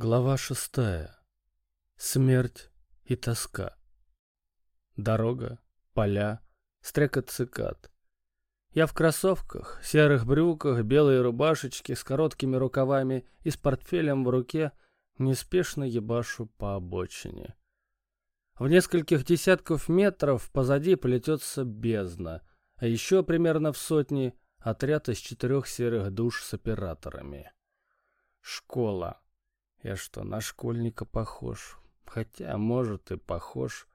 Глава шестая. Смерть и тоска. Дорога, поля, стрекот цикад. Я в кроссовках, серых брюках, белой рубашечке с короткими рукавами и с портфелем в руке неспешно ебашу по обочине. В нескольких десятков метров позади плетется бездна, а еще примерно в сотни отряд из четырех серых душ с операторами. Школа. Я что, на школьника похож? Хотя, может, и похож.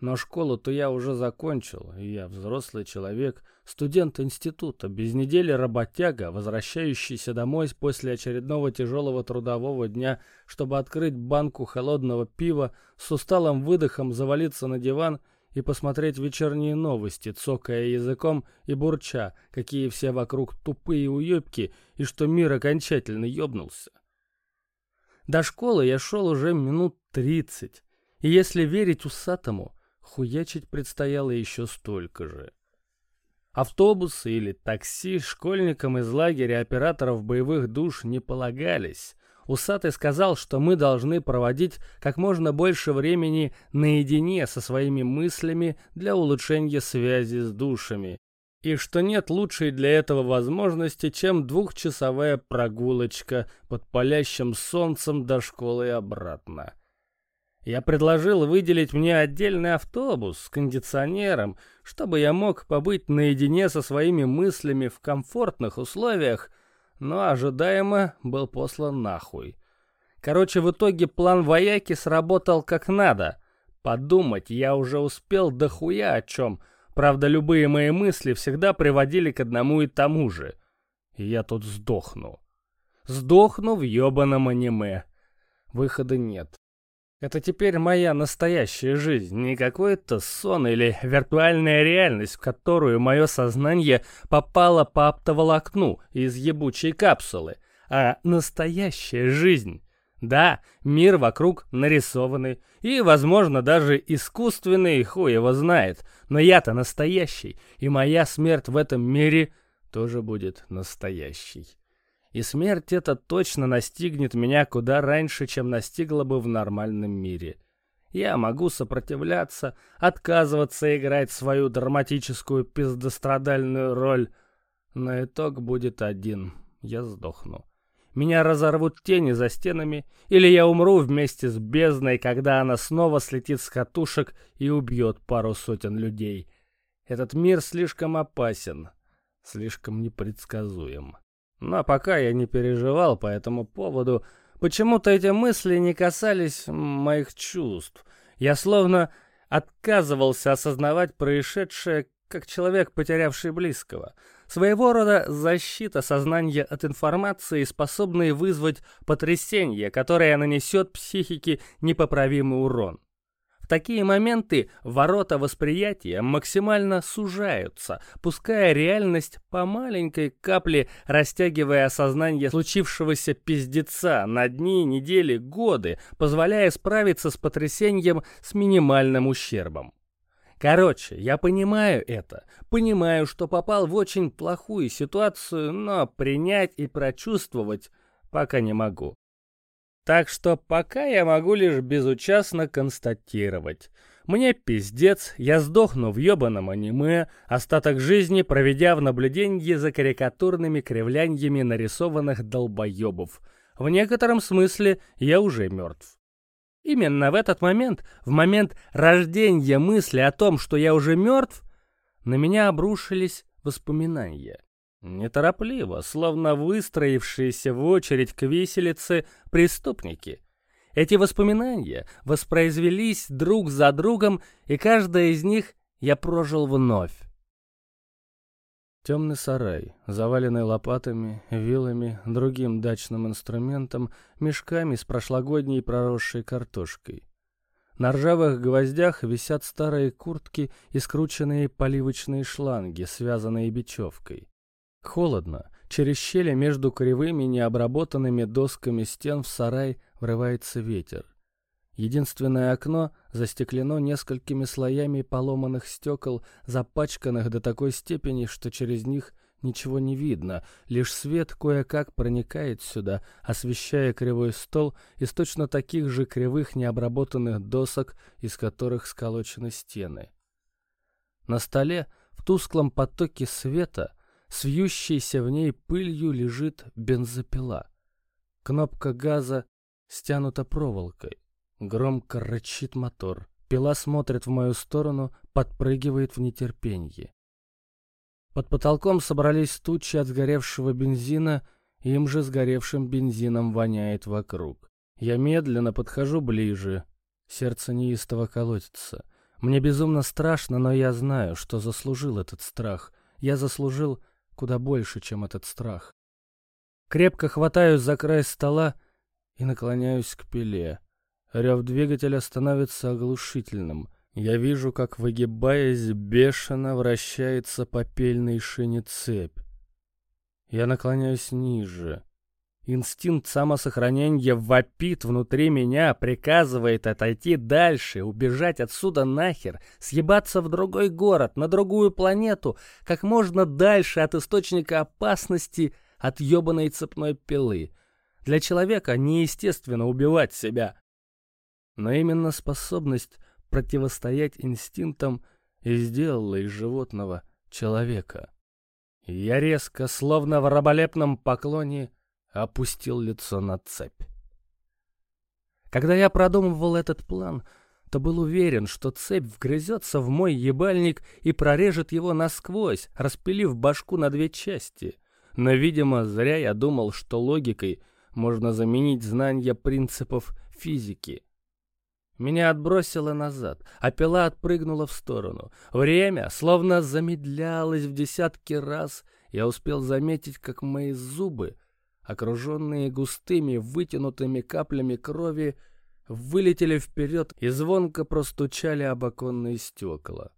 Но школу-то я уже закончил, и я взрослый человек, студент института, без недели работяга, возвращающийся домой после очередного тяжелого трудового дня, чтобы открыть банку холодного пива, с усталым выдохом завалиться на диван и посмотреть вечерние новости, цокая языком и бурча, какие все вокруг тупые уебки, и что мир окончательно ёбнулся. До школы я шел уже минут тридцать, и если верить усатому, хуячить предстояло еще столько же. Автобусы или такси школьникам из лагеря операторов боевых душ не полагались. Усатый сказал, что мы должны проводить как можно больше времени наедине со своими мыслями для улучшения связи с душами, и что нет лучшей для этого возможности, чем двухчасовая прогулочка под палящим солнцем до школы и обратно. Я предложил выделить мне отдельный автобус с кондиционером, чтобы я мог побыть наедине со своими мыслями в комфортных условиях, но ожидаемо был послан нахуй. Короче, в итоге план вояки сработал как надо. Подумать я уже успел дохуя о чем — Правда, любые мои мысли всегда приводили к одному и тому же. И я тут сдохну. Сдохну в ёбаном аниме. Выхода нет. Это теперь моя настоящая жизнь, не какой-то сон или виртуальная реальность, в которую мое сознание попало по оптоволокну из ебучей капсулы, а настоящая жизнь. Да, мир вокруг нарисованный и, возможно, даже искусственный, хуй его знает, но я-то настоящий, и моя смерть в этом мире тоже будет настоящей. И смерть эта точно настигнет меня куда раньше, чем настигла бы в нормальном мире. Я могу сопротивляться, отказываться играть свою драматическую пиздострадальную роль, но итог будет один — я сдохну. Меня разорвут тени за стенами, или я умру вместе с бездной, когда она снова слетит с катушек и убьет пару сотен людей. Этот мир слишком опасен, слишком непредсказуем. Но пока я не переживал по этому поводу, почему-то эти мысли не касались моих чувств. Я словно отказывался осознавать происшедшее как человек, потерявший близкого. Своего рода защита сознания от информации, способная вызвать потрясение, которое нанесет психике непоправимый урон. В такие моменты ворота восприятия максимально сужаются, пуская реальность по маленькой капле, растягивая осознание случившегося пиздеца на дни, недели, годы, позволяя справиться с потрясением с минимальным ущербом. Короче, я понимаю это. Понимаю, что попал в очень плохую ситуацию, но принять и прочувствовать пока не могу. Так что пока я могу лишь безучастно констатировать. Мне пиздец, я сдохну в ёбаном аниме, остаток жизни проведя в наблюдении за карикатурными кривляниями нарисованных долбоёбов. В некотором смысле я уже мертв. Именно в этот момент, в момент рождения мысли о том, что я уже мертв, на меня обрушились воспоминания. Неторопливо, словно выстроившиеся в очередь к виселице преступники. Эти воспоминания воспроизвелись друг за другом, и каждое из них я прожил вновь. Темный сарай, заваленный лопатами, вилами, другим дачным инструментом, мешками с прошлогодней проросшей картошкой. На ржавых гвоздях висят старые куртки и скрученные поливочные шланги, связанные бечевкой. Холодно. Через щели между кривыми необработанными досками стен в сарай врывается ветер. Единственное окно застеклено несколькими слоями поломанных стекол, запачканных до такой степени, что через них ничего не видно, лишь свет кое-как проникает сюда, освещая кривой стол из точно таких же кривых необработанных досок, из которых сколочены стены. На столе, в тусклом потоке света, с вьющейся в ней пылью лежит бензопила. Кнопка газа стянута проволокой. Громко рычит мотор. Пила смотрит в мою сторону, подпрыгивает в нетерпении. Под потолком собрались тучи от сгоревшего бензина, им же сгоревшим бензином воняет вокруг. Я медленно подхожу ближе. Сердце неистово колотится. Мне безумно страшно, но я знаю, что заслужил этот страх. Я заслужил куда больше, чем этот страх. Крепко хватаюсь за край стола и наклоняюсь к пиле. Рев двигателя становится оглушительным. Я вижу, как, выгибаясь, бешено вращается попельной шине цепь. Я наклоняюсь ниже. Инстинкт самосохранения вопит внутри меня, приказывает отойти дальше, убежать отсюда нахер, съебаться в другой город, на другую планету, как можно дальше от источника опасности, от ебаной цепной пилы. Для человека неестественно убивать себя. Но именно способность противостоять инстинктам и сделала из животного человека. Я резко, словно в раболепном поклоне, опустил лицо на цепь. Когда я продумывал этот план, то был уверен, что цепь вгрызется в мой ебальник и прорежет его насквозь, распилив башку на две части. Но, видимо, зря я думал, что логикой можно заменить знания принципов физики. Меня отбросило назад, а пила отпрыгнула в сторону. Время словно замедлялось в десятки раз. Я успел заметить, как мои зубы, окруженные густыми вытянутыми каплями крови, вылетели вперед и звонко простучали об оконные стекла.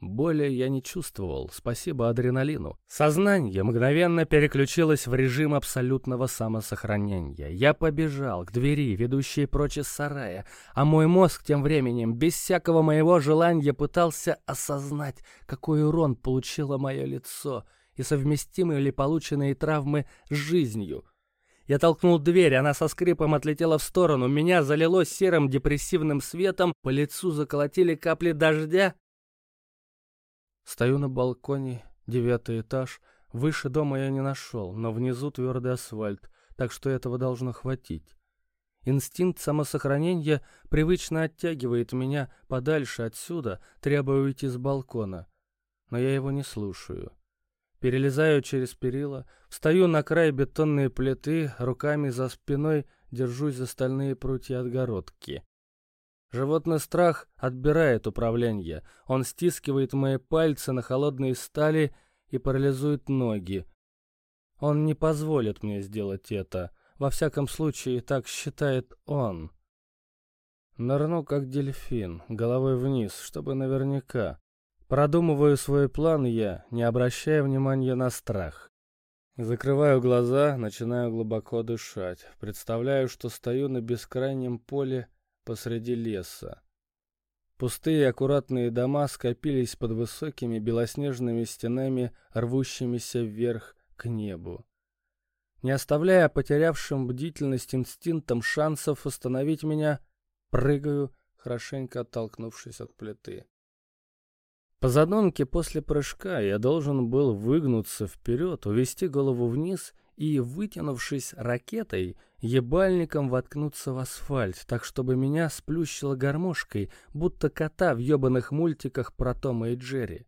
Боли я не чувствовал, спасибо адреналину. Сознание мгновенно переключилось в режим абсолютного самосохранения. Я побежал к двери, ведущей прочь из сарая, а мой мозг тем временем, без всякого моего желания, пытался осознать, какой урон получило мое лицо и совместимы ли полученные травмы с жизнью. Я толкнул дверь, она со скрипом отлетела в сторону, меня залило серым депрессивным светом, по лицу заколотили капли дождя, Стою на балконе, девятый этаж. Выше дома я не нашел, но внизу твердый асфальт, так что этого должно хватить. Инстинкт самосохранения привычно оттягивает меня подальше отсюда, требуя уйти с балкона. Но я его не слушаю. Перелезаю через перила, встаю на край бетонной плиты, руками за спиной держусь за стальные прутья отгородки. Животный страх отбирает управление. Он стискивает мои пальцы на холодной стали и парализует ноги. Он не позволит мне сделать это. Во всяком случае, так считает он. Нырну, как дельфин, головой вниз, чтобы наверняка. Продумываю свой план я, не обращая внимания на страх. Закрываю глаза, начинаю глубоко дышать. Представляю, что стою на бескрайнем поле посреди леса. Пустые аккуратные дома скопились под высокими белоснежными стенами, рвущимися вверх к небу. Не оставляя потерявшим бдительность инстинктом шансов остановить меня, прыгаю, хорошенько оттолкнувшись от плиты. По задумке после прыжка я должен был выгнуться вперед, увести голову вниз и, вытянувшись ракетой, ебальником воткнуться в асфальт, так чтобы меня сплющило гармошкой, будто кота в ебаных мультиках про Тома и Джерри.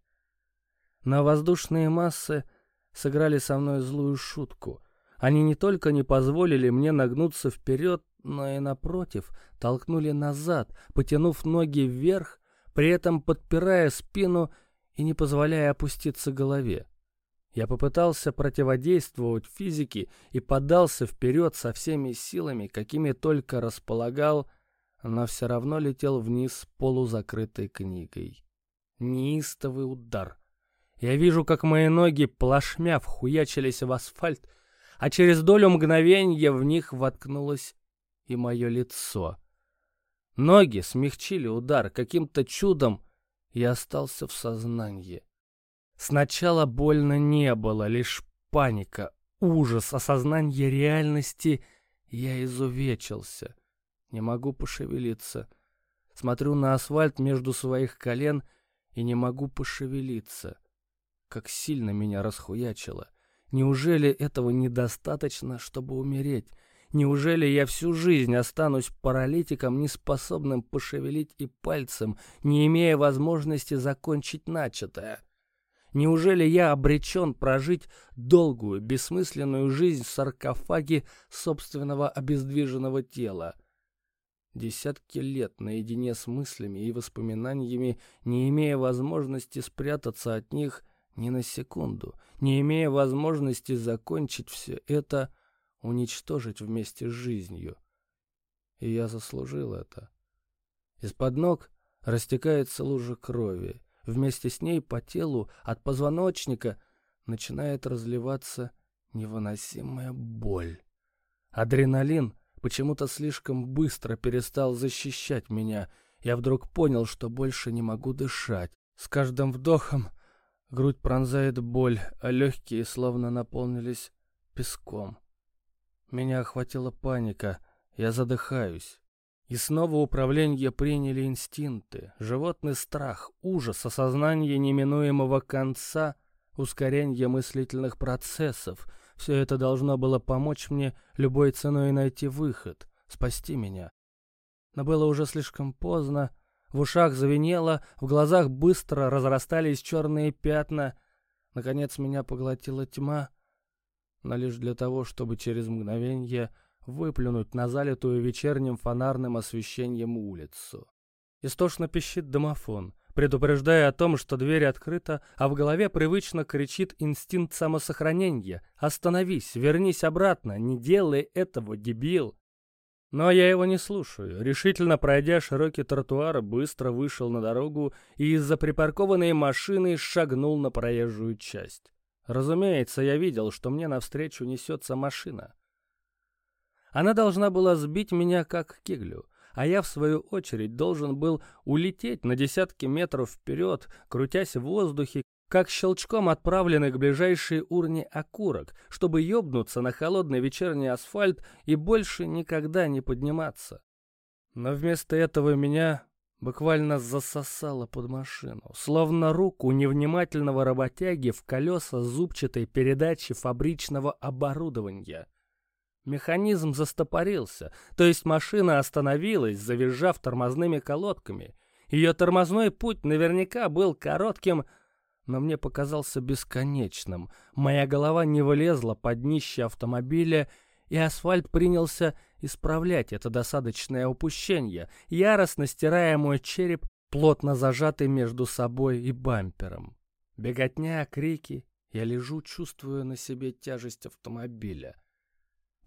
Но воздушные массы сыграли со мной злую шутку. Они не только не позволили мне нагнуться вперед, но и, напротив, толкнули назад, потянув ноги вверх, при этом подпирая спину и не позволяя опуститься голове. Я попытался противодействовать физике и подался вперед со всеми силами, какими только располагал, но все равно летел вниз полузакрытой книгой. Неистовый удар. Я вижу, как мои ноги плашмя вхуячились в асфальт, а через долю мгновения в них воткнулось и мое лицо. Ноги смягчили удар каким-то чудом, и остался в сознании. Сначала больно не было, лишь паника, ужас, осознание реальности. Я изувечился. Не могу пошевелиться. Смотрю на асфальт между своих колен и не могу пошевелиться. Как сильно меня расхуячило. Неужели этого недостаточно, чтобы умереть? Неужели я всю жизнь останусь паралитиком, неспособным пошевелить и пальцем, не имея возможности закончить начатое? Неужели я обречен прожить долгую, бессмысленную жизнь в саркофаге собственного обездвиженного тела? Десятки лет наедине с мыслями и воспоминаниями, не имея возможности спрятаться от них ни на секунду, не имея возможности закончить все это, уничтожить вместе с жизнью. И я заслужил это. Из-под ног растекается лужа крови. Вместе с ней по телу от позвоночника начинает разливаться невыносимая боль. Адреналин почему-то слишком быстро перестал защищать меня. Я вдруг понял, что больше не могу дышать. С каждым вдохом грудь пронзает боль, а легкие словно наполнились песком. Меня охватила паника, я задыхаюсь. И снова управление приняли инстинкты, животный страх, ужас, осознание неминуемого конца, ускорение мыслительных процессов. Все это должно было помочь мне любой ценой найти выход, спасти меня. Но было уже слишком поздно, в ушах звенело, в глазах быстро разрастались черные пятна. Наконец меня поглотила тьма, но лишь для того, чтобы через мгновение выплюнуть на залитую вечерним фонарным освещением улицу. Истошно пищит домофон, предупреждая о том, что дверь открыта, а в голове привычно кричит инстинкт самосохранения «Остановись, вернись обратно, не делай этого, дебил!» Но я его не слушаю. Решительно пройдя широкий тротуар, быстро вышел на дорогу и из-за припаркованной машины шагнул на проезжую часть. Разумеется, я видел, что мне навстречу несется машина. Она должна была сбить меня как кеглю, а я, в свою очередь, должен был улететь на десятки метров вперед, крутясь в воздухе, как щелчком отправленный к ближайшей урне окурок, чтобы ёбнуться на холодный вечерний асфальт и больше никогда не подниматься. Но вместо этого меня буквально засосало под машину, словно руку невнимательного работяги в колеса зубчатой передачи фабричного оборудования — Механизм застопорился, то есть машина остановилась, завизжав тормозными колодками. Ее тормозной путь наверняка был коротким, но мне показался бесконечным. Моя голова не вылезла под днище автомобиля, и асфальт принялся исправлять это досадочное упущение, яростно стирая мой череп, плотно зажатый между собой и бампером. Беготня, крики. Я лежу, чувствуя на себе тяжесть автомобиля.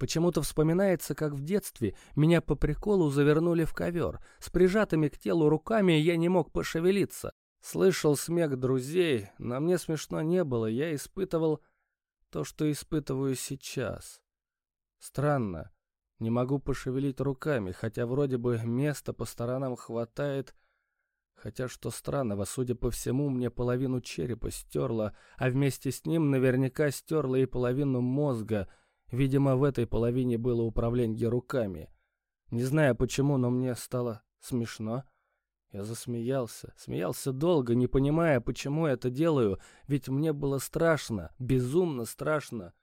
Почему-то вспоминается, как в детстве меня по приколу завернули в ковер. С прижатыми к телу руками я не мог пошевелиться. Слышал смех друзей, но мне смешно не было. Я испытывал то, что испытываю сейчас. Странно. Не могу пошевелить руками, хотя вроде бы места по сторонам хватает. Хотя, что странного, судя по всему, мне половину черепа стерло, а вместе с ним наверняка стерло и половину мозга — Видимо, в этой половине было управление руками. Не знаю почему, но мне стало смешно. Я засмеялся. Смеялся долго, не понимая, почему я это делаю, ведь мне было страшно, безумно страшно.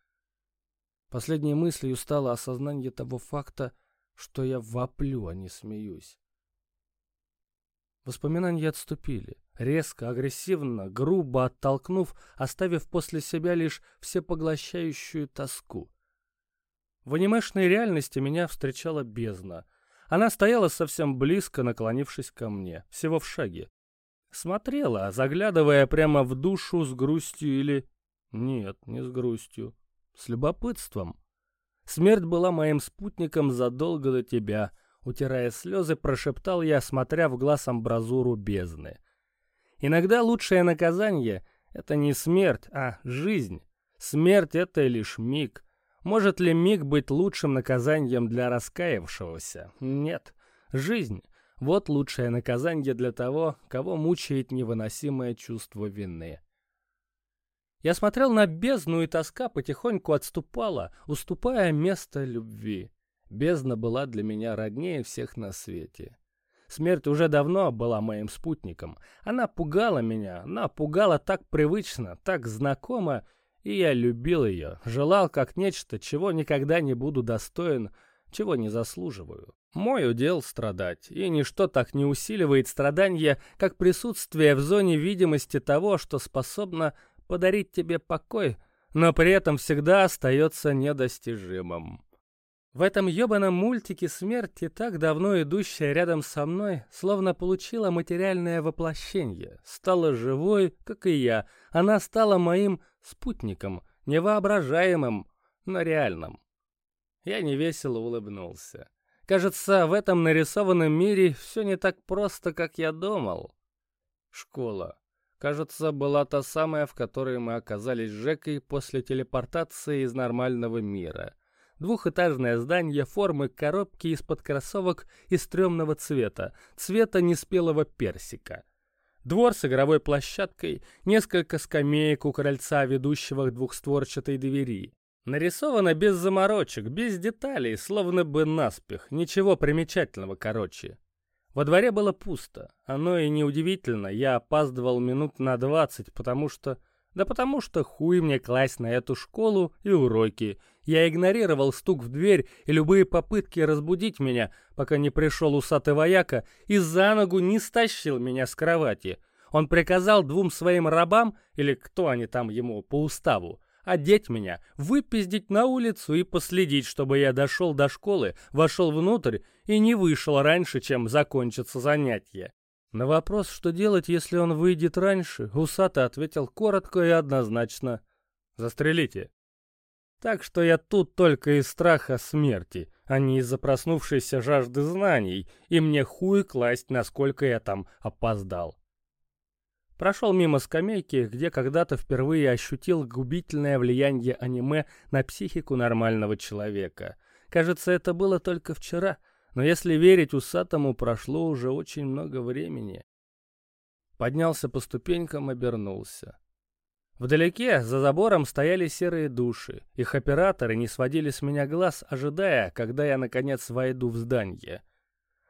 Последней мыслью стало осознание того факта, что я воплю, а не смеюсь. Воспоминания отступили, резко, агрессивно, грубо оттолкнув, оставив после себя лишь всепоглощающую тоску. В анимешной реальности меня встречала бездна. Она стояла совсем близко, наклонившись ко мне, всего в шаге. Смотрела, заглядывая прямо в душу с грустью или... Нет, не с грустью. С любопытством. Смерть была моим спутником задолго до тебя. Утирая слезы, прошептал я, смотря в глаз амбразуру бездны. Иногда лучшее наказание — это не смерть, а жизнь. Смерть — это лишь миг. Может ли миг быть лучшим наказанием для раскаявшегося? Нет. Жизнь — вот лучшее наказание для того, кого мучает невыносимое чувство вины. Я смотрел на бездну, и тоска потихоньку отступала, уступая место любви. Бездна была для меня роднее всех на свете. Смерть уже давно была моим спутником. Она пугала меня, она пугала так привычно, так знакомо, и я любил ее, желал как нечто, чего никогда не буду достоин, чего не заслуживаю. Мой удел страдать, и ничто так не усиливает страдания, как присутствие в зоне видимости того, что способно подарить тебе покой, но при этом всегда остается недостижимым. В этом ёбаном мультике смерти, так давно идущая рядом со мной, словно получила материальное воплощение, стала живой, как и я. Она стала моим спутником, невоображаемым, но реальным. Я невесело улыбнулся. Кажется, в этом нарисованном мире все не так просто, как я думал. Школа. Кажется, была та самая, в которой мы оказались с Жекой после телепортации из нормального мира. Двухэтажное здание формы коробки из-под кроссовок и стрёмного цвета, цвета неспелого персика. Двор с игровой площадкой, несколько скамеек у крыльца, ведущего к двухстворчатой двери. Нарисовано без заморочек, без деталей, словно бы наспех, ничего примечательного короче. Во дворе было пусто. Оно и неудивительно, я опаздывал минут на двадцать, потому что... Да потому что хуй мне класть на эту школу и уроки. Я игнорировал стук в дверь и любые попытки разбудить меня, пока не пришел усатый вояка и за ногу не стащил меня с кровати. Он приказал двум своим рабам, или кто они там ему по уставу, одеть меня, выпиздить на улицу и последить, чтобы я дошел до школы, вошел внутрь и не вышел раньше, чем закончится занятие. На вопрос, что делать, если он выйдет раньше, Усата ответил коротко и однозначно «Застрелите». Так что я тут только из страха смерти, а не из-за проснувшейся жажды знаний, и мне хуй класть, насколько я там опоздал. Прошел мимо скамейки, где когда-то впервые ощутил губительное влияние аниме на психику нормального человека. Кажется, это было только вчера, но если верить усатому, прошло уже очень много времени. Поднялся по ступенькам, обернулся. Вдалеке, за забором, стояли серые души. Их операторы не сводили с меня глаз, ожидая, когда я, наконец, войду в здание.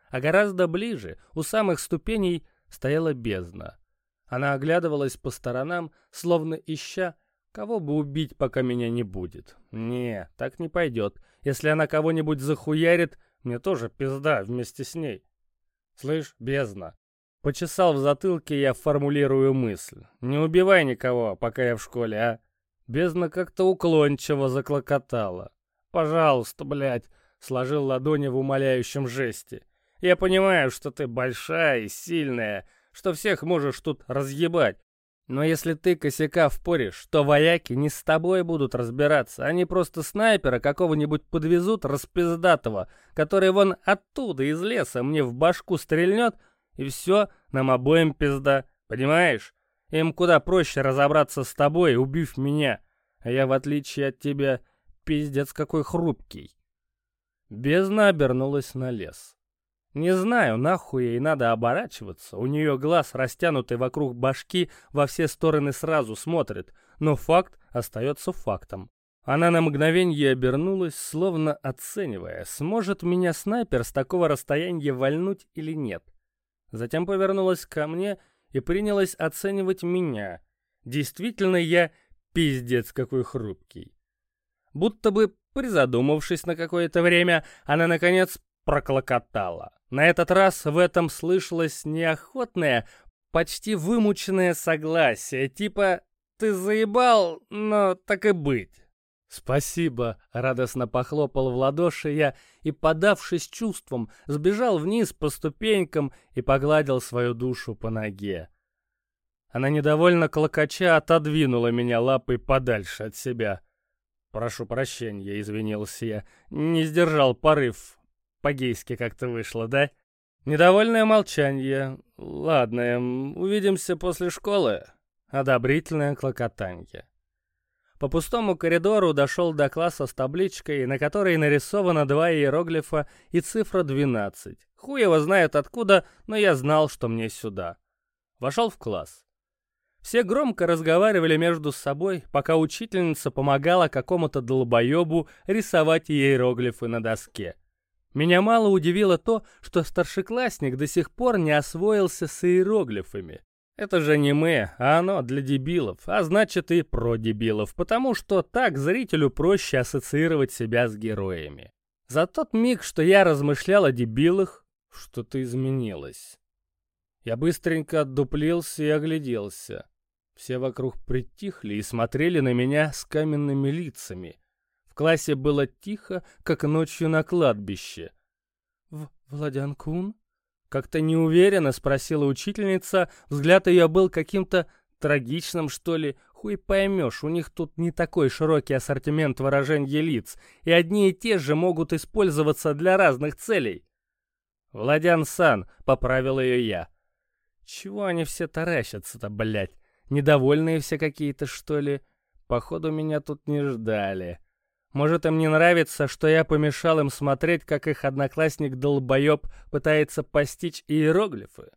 А гораздо ближе, у самых ступеней, стояла бездна. Она оглядывалась по сторонам, словно ища, кого бы убить, пока меня не будет. Не, так не пойдет. Если она кого-нибудь захуярит, мне тоже пизда вместе с ней. Слышь, бездна. Почесал в затылке я формулирую мысль. Не убивай никого, пока я в школе, а? Бездна как-то уклончиво заклокотала. Пожалуйста, блядь, сложил ладони в умоляющем жесте. Я понимаю, что ты большая и сильная, что всех можешь тут разъебать. Но если ты косяка впоришь, то вояки не с тобой будут разбираться, они просто снайпера какого-нибудь подвезут распиздатого, который вон оттуда из леса мне в башку стрельнет, и все, нам обоим пизда, понимаешь? Им куда проще разобраться с тобой, убив меня, а я, в отличие от тебя, пиздец какой хрупкий. Бездна обернулась на лес. Не знаю, нахуй ей надо оборачиваться. У нее глаз, растянутый вокруг башки, во все стороны сразу смотрит. Но факт остается фактом. Она на мгновенье обернулась, словно оценивая, сможет меня снайпер с такого расстояния вальнуть или нет. Затем повернулась ко мне и принялась оценивать меня. Действительно, я пиздец какой хрупкий. Будто бы призадумавшись на какое-то время, она, наконец, проклокотала. На этот раз в этом слышалось неохотное, почти вымученное согласие, типа «ты заебал, но так и быть». «Спасибо!» — радостно похлопал в ладоши я и, подавшись чувством, сбежал вниз по ступенькам и погладил свою душу по ноге. Она недовольно клокоча отодвинула меня лапой подальше от себя. «Прошу прощения», — извинился я, — не сдержал порыв, по-гейски как-то вышло, да? Недовольное молчание. Ладно, увидимся после школы. Одобрительное клокотанье. По пустому коридору дошел до класса с табличкой, на которой нарисовано два иероглифа и цифра 12. Хуй его знает откуда, но я знал, что мне сюда. Вошел в класс. Все громко разговаривали между собой, пока учительница помогала какому-то долбоебу рисовать иероглифы на доске. Меня мало удивило то, что старшеклассник до сих пор не освоился с иероглифами. Это же не мы, а оно для дебилов, а значит и про дебилов, потому что так зрителю проще ассоциировать себя с героями. За тот миг, что я размышлял о дебилах, что-то изменилось. Я быстренько отдуплился и огляделся. Все вокруг притихли и смотрели на меня с каменными лицами. Классе было тихо, как ночью на кладбище. «В Владян-кун?» Как-то неуверенно спросила учительница, взгляд ее был каким-то трагичным, что ли. Хуй поймешь, у них тут не такой широкий ассортимент выражений лиц, и одни и те же могут использоваться для разных целей. «Владян-сан», — поправил ее я. «Чего они все таращатся-то, блядь? Недовольные все какие-то, что ли? Походу, меня тут не ждали». Может, им не нравится, что я помешал им смотреть, как их одноклассник-долбоеб пытается постичь иероглифы?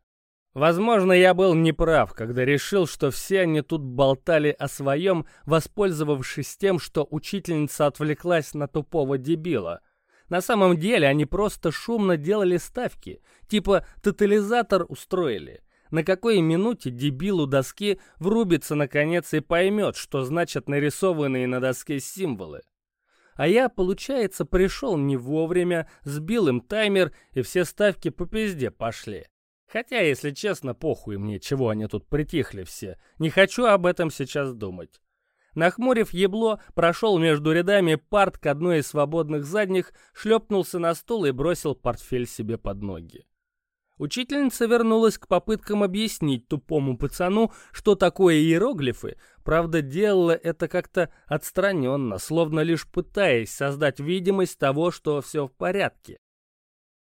Возможно, я был неправ, когда решил, что все они тут болтали о своем, воспользовавшись тем, что учительница отвлеклась на тупого дебила. На самом деле они просто шумно делали ставки, типа тотализатор устроили. На какой минуте дебилу доски врубится наконец и поймет, что значат нарисованные на доске символы. А я, получается, пришел не вовремя, сбил им таймер, и все ставки по пизде пошли. Хотя, если честно, похуй мне, чего они тут притихли все. Не хочу об этом сейчас думать. Нахмурив ебло, прошел между рядами парт к одной из свободных задних, шлепнулся на стул и бросил портфель себе под ноги. Учительница вернулась к попыткам объяснить тупому пацану, что такое иероглифы, правда делала это как-то отстраненно, словно лишь пытаясь создать видимость того, что все в порядке.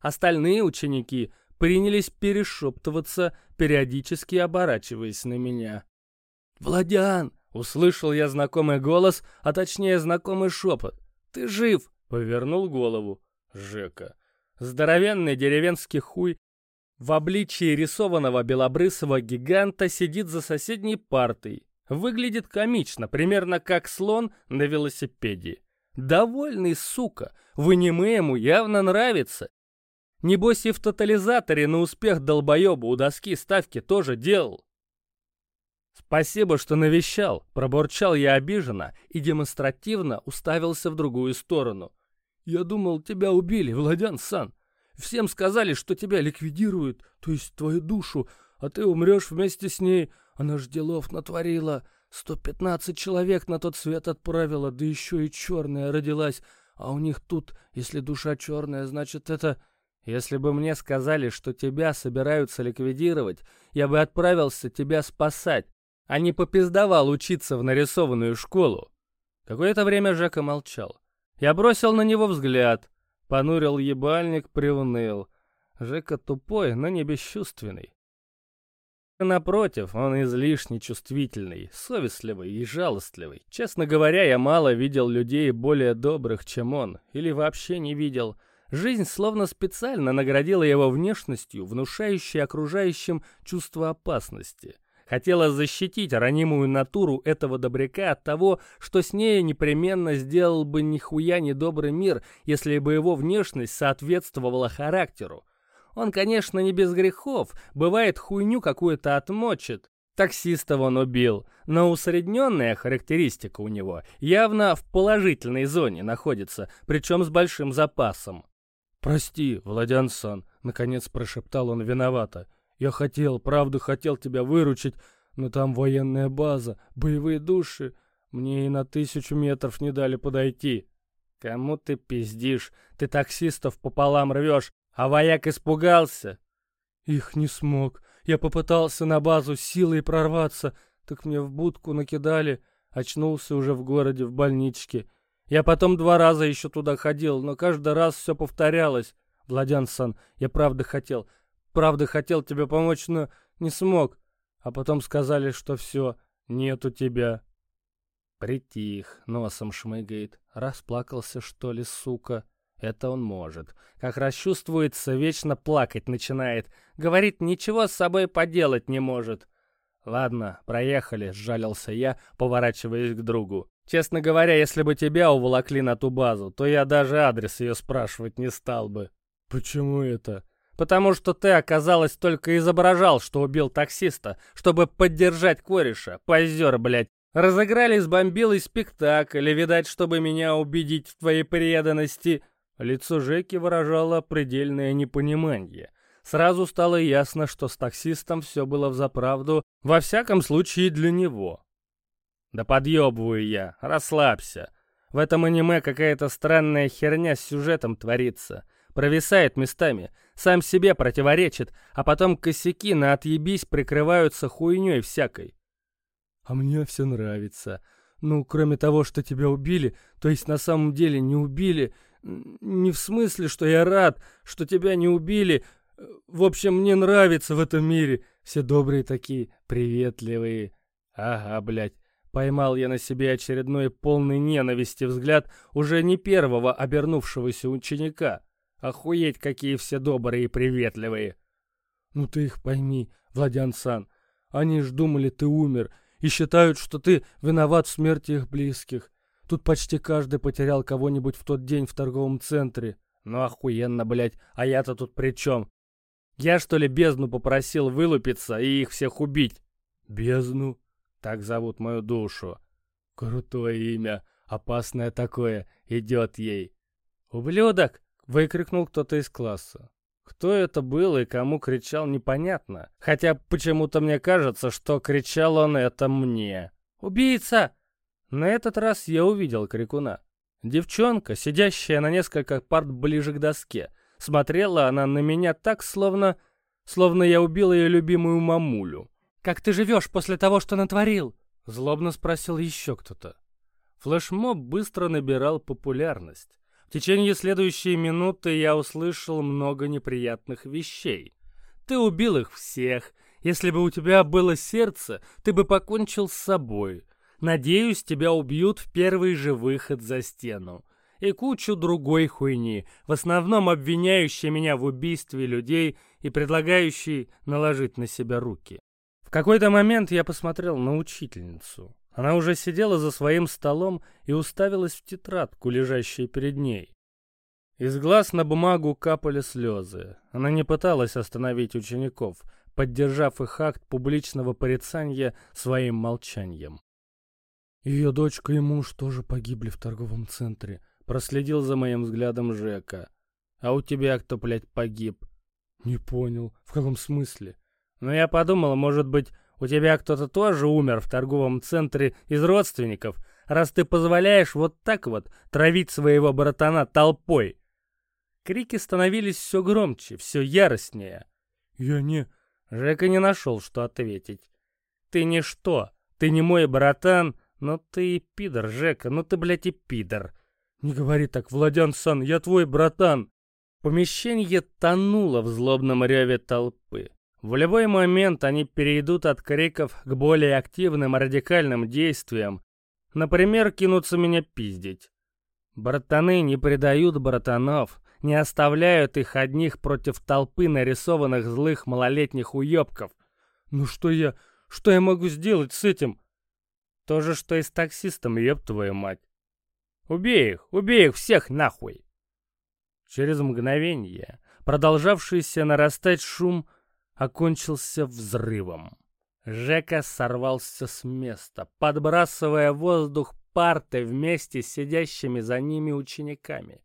Остальные ученики принялись перешептываться, периодически оборачиваясь на меня. «Владян!» — услышал я знакомый голос, а точнее знакомый шепот. «Ты жив!» — повернул голову. Жека. Здоровенный деревенский хуй в обличии рисованного белобрысого гиганта сидит за соседней партой. Выглядит комично, примерно как слон на велосипеде. Довольный, сука, в аниме ему явно нравится. Небось и в тотализаторе на успех долбоеба у доски ставки тоже делал. «Спасибо, что навещал», — пробурчал я обиженно и демонстративно уставился в другую сторону. «Я думал, тебя убили, Владян-сан», Всем сказали, что тебя ликвидируют, то есть твою душу, а ты умрешь вместе с ней. Она ж делов натворила. Сто пятнадцать человек на тот свет отправила, да еще и черная родилась. А у них тут, если душа черная, значит это... Если бы мне сказали, что тебя собираются ликвидировать, я бы отправился тебя спасать, а не попиздовал учиться в нарисованную школу. Какое-то время Жека молчал. Я бросил на него взгляд. Понурил ебальник, приуныл. Жека тупой, но не бесчувственный. Напротив, он излишне чувствительный, совестливый и жалостливый. Честно говоря, я мало видел людей более добрых, чем он, или вообще не видел. Жизнь словно специально наградила его внешностью, внушающей окружающим чувство опасности — Хотела защитить ранимую натуру этого добряка от того, что с ней непременно сделал бы нихуя недобрый мир, если бы его внешность соответствовала характеру. Он, конечно, не без грехов, бывает хуйню какую-то отмочит. Таксистов он убил, но усредненная характеристика у него явно в положительной зоне находится, причем с большим запасом. «Прости, Владян-сан», — наконец прошептал он виновато. Я хотел, правда хотел тебя выручить, но там военная база, боевые души. Мне и на тысячу метров не дали подойти. Кому ты пиздишь? Ты таксистов пополам рвешь, а вояк испугался. Их не смог. Я попытался на базу силой прорваться, так мне в будку накидали. Очнулся уже в городе, в больничке. Я потом два раза еще туда ходил, но каждый раз все повторялось. Владян-сан, я правда хотел правда хотел тебе помочь, но не смог. А потом сказали, что все, нету тебя. Притих, носом шмыгает. Расплакался, что ли, сука? Это он может. Как расчувствуется, вечно плакать начинает. Говорит, ничего с собой поделать не может. «Ладно, проехали», — сжалился я, поворачиваясь к другу. «Честно говоря, если бы тебя уволокли на ту базу, то я даже адрес ее спрашивать не стал бы». «Почему это?» «Потому что ты, оказалось, только изображал, что убил таксиста, чтобы поддержать кореша. Позер, блядь. Разыграли сбомбилый спектакль, и, видать, чтобы меня убедить в твоей преданности...» Лицо Жеки выражало предельное непонимание. Сразу стало ясно, что с таксистом все было взаправду, во всяком случае для него. «Да подъебываю я, расслабься. В этом аниме какая-то странная херня с сюжетом творится. Провисает местами, сам себе противоречит, а потом косяки на отъебись прикрываются хуйней всякой. А мне все нравится. Ну, кроме того, что тебя убили, то есть на самом деле не убили, не в смысле, что я рад, что тебя не убили, в общем, мне нравится в этом мире. Все добрые такие, приветливые. Ага, блядь. Поймал я на себе очередной полный ненависти взгляд уже не первого обернувшегося ученика. Охуеть, какие все добрые и приветливые. Ну ты их пойми, Владян-сан. Они ж думали, ты умер, и считают, что ты виноват в смерти их близких. Тут почти каждый потерял кого-нибудь в тот день в торговом центре. Ну охуенно, блядь, а я-то тут при чем? Я, что ли, бездну попросил вылупиться и их всех убить? Бездну? Так зовут мою душу. Крутое имя, опасное такое, идет ей. «Ублюдок!» — выкрикнул кто-то из класса. Кто это был и кому кричал, непонятно. Хотя почему-то мне кажется, что кричал он это мне. «Убийца!» На этот раз я увидел крикуна. Девчонка, сидящая на несколько парт ближе к доске, Смотрела она на меня так, словно... Словно я убил ее любимую мамулю. «Как ты живешь после того, что натворил?» Злобно спросил еще кто-то. Флешмоб быстро набирал популярность. В течение следующей минуты я услышал много неприятных вещей. Ты убил их всех. Если бы у тебя было сердце, ты бы покончил с собой. Надеюсь, тебя убьют в первый же выход за стену и кучу другой хуйни, в основном обвиняющие меня в убийстве людей и предлагающие наложить на себя руки. В какой-то момент я посмотрел на учительницу. Она уже сидела за своим столом и уставилась в тетрадку, лежащую перед ней. Из глаз на бумагу капали слезы. Она не пыталась остановить учеников, поддержав их акт публичного порицания своим молчанием. Ее дочка и муж тоже погибли в торговом центре. Проследил за моим взглядом Жека. «А у тебя кто, блядь, погиб?» «Не понял. В каком смысле?» «Ну, я подумал, может быть, у тебя кто-то тоже умер в торговом центре из родственников, раз ты позволяешь вот так вот травить своего братана толпой?» Крики становились все громче, все яростнее. «Я не...» Жека не нашел, что ответить. «Ты не что? Ты не мой братан? Ну ты и пидор, Жека, ну ты, блядь, и пидор. «Не говори так, Владян-сан, я твой братан!» Помещение тонуло в злобном реве толпы. В любой момент они перейдут от криков к более активным радикальным действиям. Например, кинутся меня пиздить. Братаны не предают братанов, не оставляют их одних против толпы нарисованных злых малолетних уёбков. Ну что я... что я могу сделать с этим? То же, что и с таксистом, ёб твою мать. Убей их, убей их всех нахуй!» Через мгновение продолжавшийся нарастать шум окончился взрывом. Жека сорвался с места, подбрасывая воздух парты вместе с сидящими за ними учениками.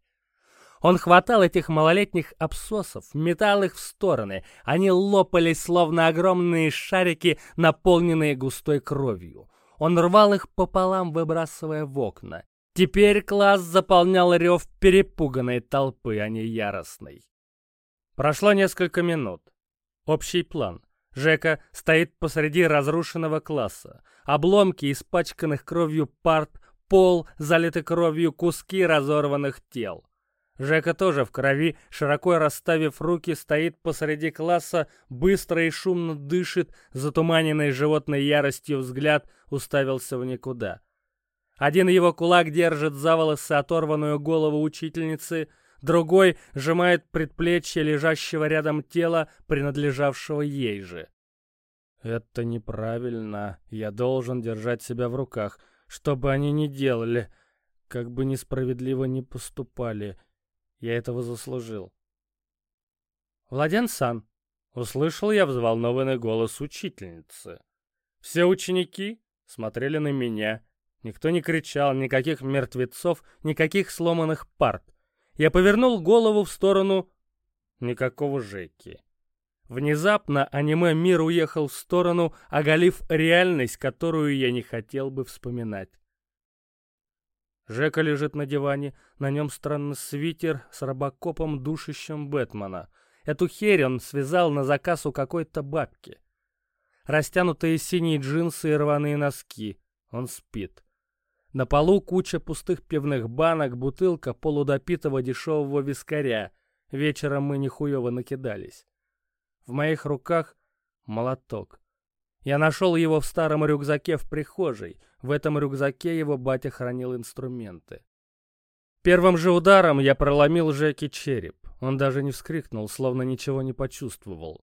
Он хватал этих малолетних абсосов, метал их в стороны. Они лопались, словно огромные шарики, наполненные густой кровью. Он рвал их пополам, выбрасывая в окна. Теперь класс заполнял рев перепуганной толпы, а не яростной. Прошло несколько минут. Общий план. Жека стоит посреди разрушенного класса. Обломки испачканных кровью парт, пол, залиты кровью куски разорванных тел. Жека тоже в крови, широко расставив руки, стоит посреди класса, быстро и шумно дышит, затуманенный животной яростью взгляд уставился в никуда. Один его кулак держит за волосы оторванную голову учительницы, другой сжимает предплечье лежащего рядом тела, принадлежавшего ей же. Это неправильно. Я должен держать себя в руках, что бы они ни делали, как бы несправедливо ни поступали. Я этого заслужил. «Владен-сан!» — услышал я взволнованный голос учительницы. Все ученики смотрели на меня. Никто не кричал, никаких мертвецов, никаких сломанных парт. Я повернул голову в сторону никакого Жеки. Внезапно аниме-мир уехал в сторону, оголив реальность, которую я не хотел бы вспоминать. Жека лежит на диване, на нем странный свитер с робокопом, душащим Бэтмена. Эту херь он связал на заказ у какой-то бабки. Растянутые синие джинсы и рваные носки. Он спит. На полу куча пустых пивных банок, бутылка полудопитого дешевого вискаря. Вечером мы нихуево накидались. В моих руках молоток. Я нашел его в старом рюкзаке в прихожей. В этом рюкзаке его батя хранил инструменты. Первым же ударом я проломил Жеке череп. Он даже не вскрикнул, словно ничего не почувствовал.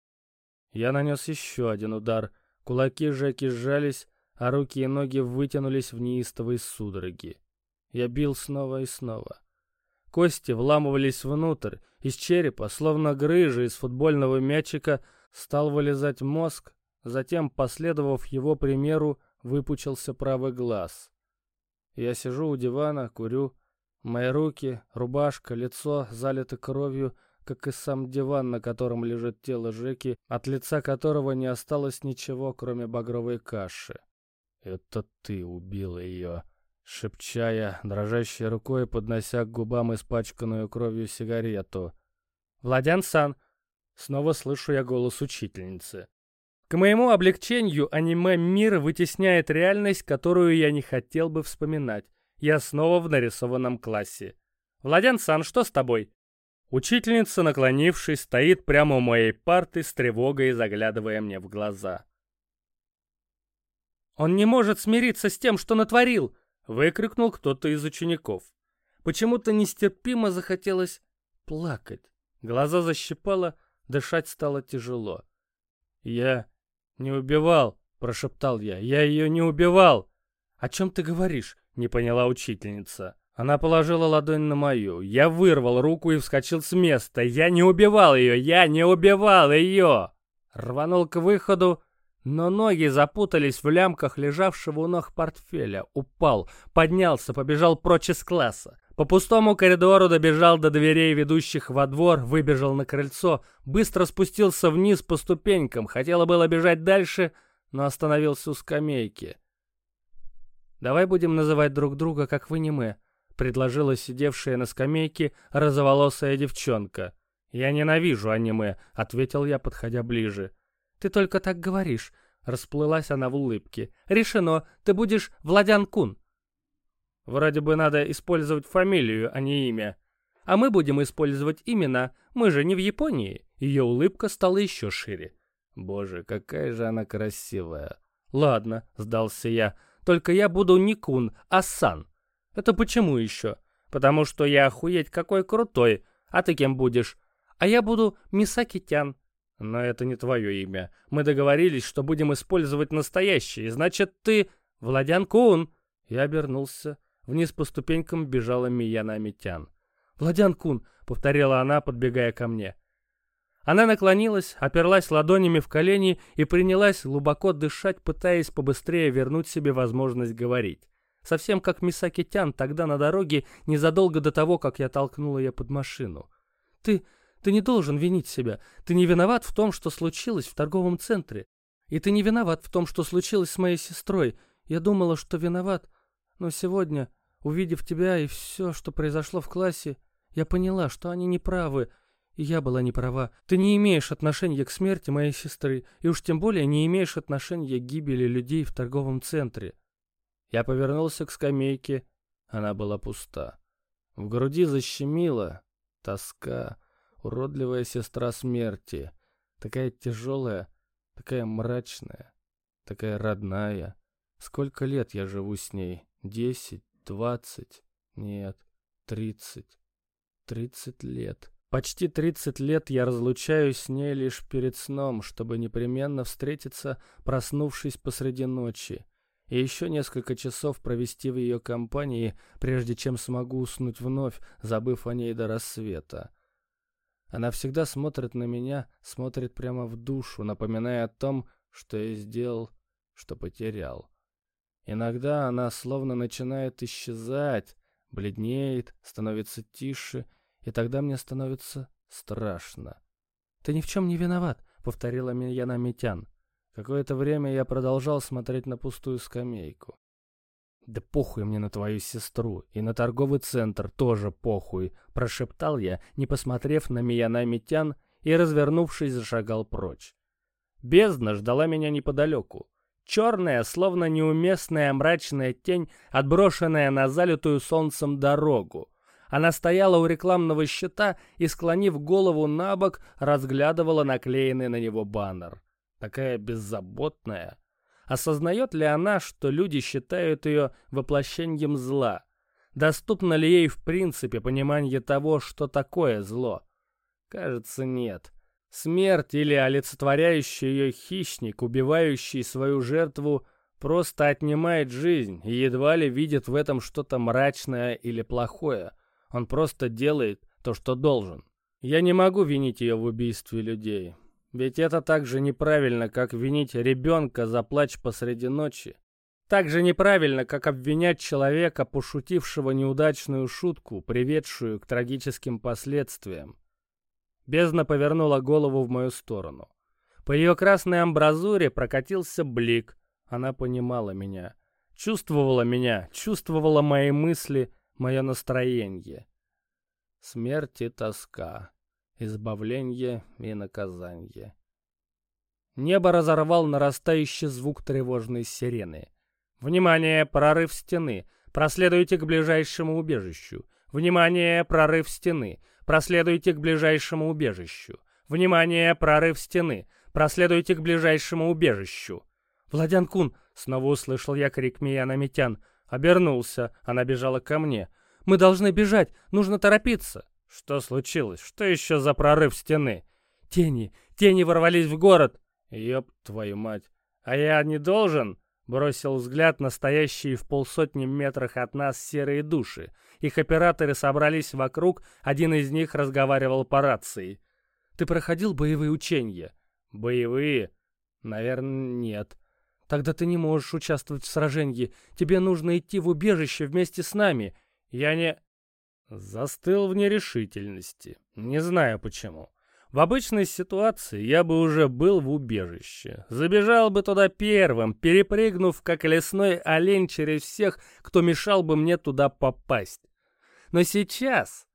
Я нанес еще один удар. Кулаки Жеки сжались, а руки и ноги вытянулись в неистовые судороги. Я бил снова и снова. Кости вламывались внутрь, из черепа, словно грыжа из футбольного мячика, стал вылезать мозг, затем, последовав его примеру, выпучился правый глаз. Я сижу у дивана, курю. Мои руки, рубашка, лицо залиты кровью, как и сам диван, на котором лежит тело Жеки, от лица которого не осталось ничего, кроме багровой каши. «Это ты убила ее», шепча я, дрожащей рукой поднося к губам испачканную кровью сигарету. «Владян-сан!» Снова слышу я голос учительницы. К моему облегчению аниме-мир вытесняет реальность, которую я не хотел бы вспоминать. Я снова в нарисованном классе. «Владян-сан, что с тобой?» Учительница, наклонившись, стоит прямо у моей парты с тревогой, заглядывая мне в глаза. «Он не может смириться с тем, что натворил!» Выкрикнул кто-то из учеников. Почему-то нестерпимо захотелось плакать. Глаза защипало, дышать стало тяжело. «Я не убивал», — прошептал я. «Я ее не убивал!» «О чем ты говоришь?» — не поняла учительница. Она положила ладонь на мою. Я вырвал руку и вскочил с места. «Я не убивал ее! Я не убивал ее!» Рванул к выходу, но ноги запутались в лямках лежавшего у ног портфеля. Упал, поднялся, побежал прочь из класса. По пустому коридору добежал до дверей, ведущих во двор, выбежал на крыльцо, быстро спустился вниз по ступенькам. Хотела было бежать дальше, но остановился у скамейки. «Давай будем называть друг друга, как вы не мы», — предложила сидевшая на скамейке розоволосая девчонка. «Я ненавижу аниме», — ответил я, подходя ближе. «Ты только так говоришь», — расплылась она в улыбке. «Решено, ты будешь Владян Кун». «Вроде бы надо использовать фамилию, а не имя». «А мы будем использовать имена, мы же не в Японии». Ее улыбка стала еще шире. «Боже, какая же она красивая!» «Ладно», — сдался я, — «только я буду не Кун, а Сан». «Это почему еще?» «Потому что я охуеть какой крутой, а ты кем будешь?» «А я буду Мисаки-тян». Но это не твое имя. Мы договорились, что будем использовать настоящее. Значит, ты Владян Кун. Я обернулся. Вниз по ступенькам бежала Мияна Амитян. «Владян Кун», — повторила она, подбегая ко мне. Она наклонилась, оперлась ладонями в колени и принялась глубоко дышать, пытаясь побыстрее вернуть себе возможность говорить. Совсем как Мисаки Тян тогда на дороге, незадолго до того, как я толкнула ее под машину. «Ты... Ты не должен винить себя. Ты не виноват в том, что случилось в торговом центре. И ты не виноват в том, что случилось с моей сестрой. Я думала, что виноват. Но сегодня, увидев тебя и все, что произошло в классе, я поняла, что они не правы. И я была не права. Ты не имеешь отношения к смерти моей сестры, и уж тем более не имеешь отношения к гибели людей в торговом центре. Я повернулся к скамейке. Она была пуста. В груди защемило. Тоска уродливая сестра смерти, такая тяжелая, такая мрачная, такая родная. Сколько лет я живу с ней? Десять, двадцать? Нет, тридцать. Тридцать лет. Почти 30 лет я разлучаюсь с ней лишь перед сном, чтобы непременно встретиться, проснувшись посреди ночи, и еще несколько часов провести в ее компании, прежде чем смогу уснуть вновь, забыв о ней до рассвета. Она всегда смотрит на меня, смотрит прямо в душу, напоминая о том, что я сделал, что потерял. Иногда она словно начинает исчезать, бледнеет, становится тише, и тогда мне становится страшно. «Ты ни в чем не виноват», — повторила меня Намитян. Какое-то время я продолжал смотреть на пустую скамейку. «Да похуй мне на твою сестру, и на торговый центр тоже похуй», — прошептал я, не посмотрев на Мияна Митян, и, развернувшись, зашагал прочь. Бездна ждала меня неподалеку. Черная, словно неуместная мрачная тень, отброшенная на залитую солнцем дорогу. Она стояла у рекламного щита и, склонив голову на бок, разглядывала наклеенный на него баннер. Такая беззаботная. Осознает ли она, что люди считают ее воплощением зла? Доступно ли ей в принципе понимание того, что такое зло? Кажется, нет. Смерть или олицетворяющий ее хищник, убивающий свою жертву, просто отнимает жизнь и едва ли видит в этом что-то мрачное или плохое. Он просто делает то, что должен. Я не могу винить ее в убийстве людей. Ведь это так же неправильно, как винить ребенка за плач посреди ночи. Так же неправильно, как обвинять человека, пошутившего неудачную шутку, приведшую к трагическим последствиям. Бездна повернула голову в мою сторону. По ее красной амбразуре прокатился блик. Она понимала меня. Чувствовала меня, чувствовала мои мысли, мое настроение. Смерть и тоска, избавление и наказание. Небо разорвал нарастающий звук тревожной сирены. «Внимание! Прорыв стены! Проследуйте к ближайшему убежищу! Внимание! Прорыв стены! Проследуйте к ближайшему убежищу. Внимание, прорыв стены. Проследуйте к ближайшему убежищу. Владян Кун, снова услышал я крик Мияна Митян. Обернулся, она бежала ко мне. Мы должны бежать, нужно торопиться. Что случилось? Что еще за прорыв стены? Тени, тени ворвались в город. Ёб твою мать. А я не должен? Бросил взгляд на стоящие в полсотни метрах от нас серые души. Их операторы собрались вокруг, один из них разговаривал по рации. «Ты проходил боевые учения?» «Боевые?» «Наверное, нет». «Тогда ты не можешь участвовать в сражении. Тебе нужно идти в убежище вместе с нами. Я не...» Застыл в нерешительности. Не знаю почему. В обычной ситуации я бы уже был в убежище. Забежал бы туда первым, перепрыгнув, как лесной олень, через всех, кто мешал бы мне туда попасть. Но сейчас...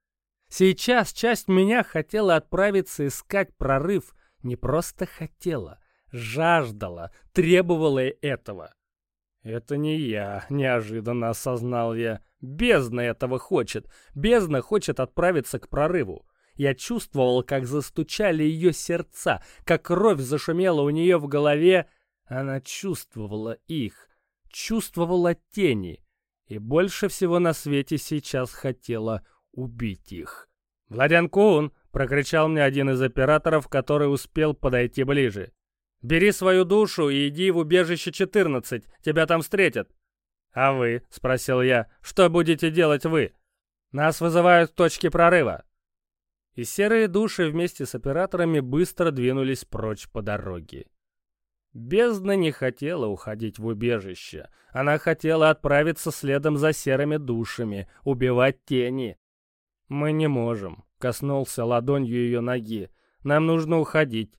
Сейчас часть меня хотела отправиться искать прорыв. Не просто хотела, жаждала, требовала этого. «Это не я», — неожиданно осознал я. «Бездна этого хочет. Бездна хочет отправиться к прорыву. Я чувствовал, как застучали ее сердца, как кровь зашумела у нее в голове. Она чувствовала их, чувствовала тени, и больше всего на свете сейчас хотела убить их. «Владян Кун!» — прокричал мне один из операторов, который успел подойти ближе. «Бери свою душу и иди в убежище 14, тебя там встретят». «А вы?» — спросил я. «Что будете делать вы?» «Нас вызывают в точке прорыва» и серые души вместе с операторами быстро двинулись прочь по дороге. Бездна не хотела уходить в убежище. Она хотела отправиться следом за серыми душами, убивать тени. «Мы не можем», — коснулся ладонью ее ноги. «Нам нужно уходить».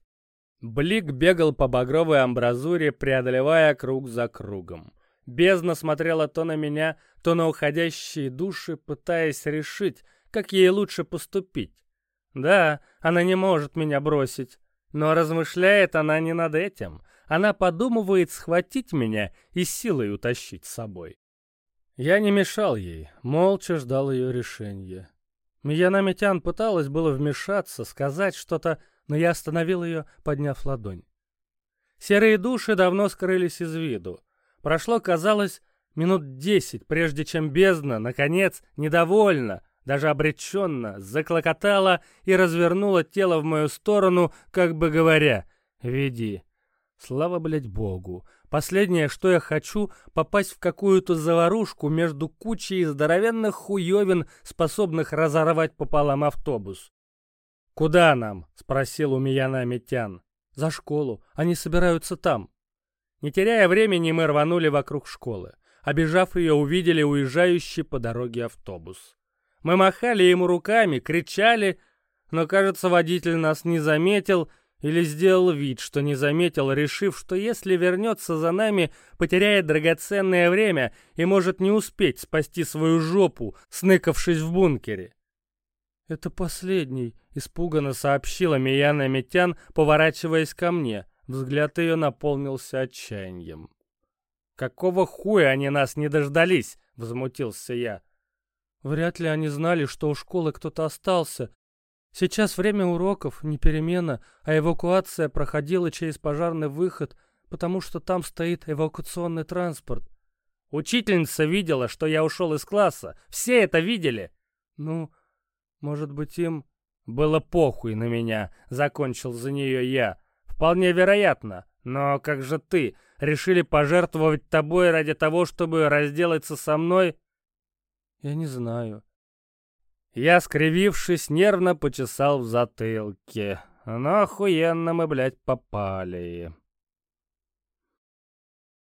Блик бегал по багровой амбразуре, преодолевая круг за кругом. Бездна смотрела то на меня, то на уходящие души, пытаясь решить, как ей лучше поступить. Да, она не может меня бросить. Но размышляет она не над этим. Она подумывает схватить меня и силой утащить с собой. Я не мешал ей, молча ждал ее решения. Мияна Митян пыталась было вмешаться, сказать что-то, но я остановил ее, подняв ладонь. Серые души давно скрылись из виду. Прошло, казалось, минут десять, прежде чем бездна, наконец, недовольно, даже обреченно, заклокотала и развернула тело в мою сторону, как бы говоря «Веди». Слава, блядь, богу. Последнее, что я хочу, попасть в какую-то заварушку между кучей здоровенных хуёвин, способных разорвать пополам автобус. «Куда нам?» — спросил у меня Намитян. «За школу. Они собираются там». Не теряя времени, мы рванули вокруг школы. Обежав ее, увидели уезжающий по дороге автобус. Мы махали ему руками, кричали, но, кажется, водитель нас не заметил или сделал вид, что не заметил, решив, что если вернется за нами, потеряет драгоценное время и может не успеть спасти свою жопу, сныкавшись в бункере. «Это последний», — испуганно сообщила Мияна Митян, поворачиваясь ко мне. Взгляд ее наполнился отчаянием. «Какого хуя они нас не дождались?» — возмутился я. «Вряд ли они знали, что у школы кто-то остался. Сейчас время уроков, не перемена, а эвакуация проходила через пожарный выход, потому что там стоит эвакуационный транспорт. Учительница видела, что я ушел из класса. Все это видели. Ну, может быть, им было похуй на меня, закончил за нее я. Вполне вероятно. Но как же ты? Решили пожертвовать тобой ради того, чтобы разделаться со мной? Я не знаю. Я, скривившись, нервно почесал в затылке. Но охуенно мы, блядь, попали.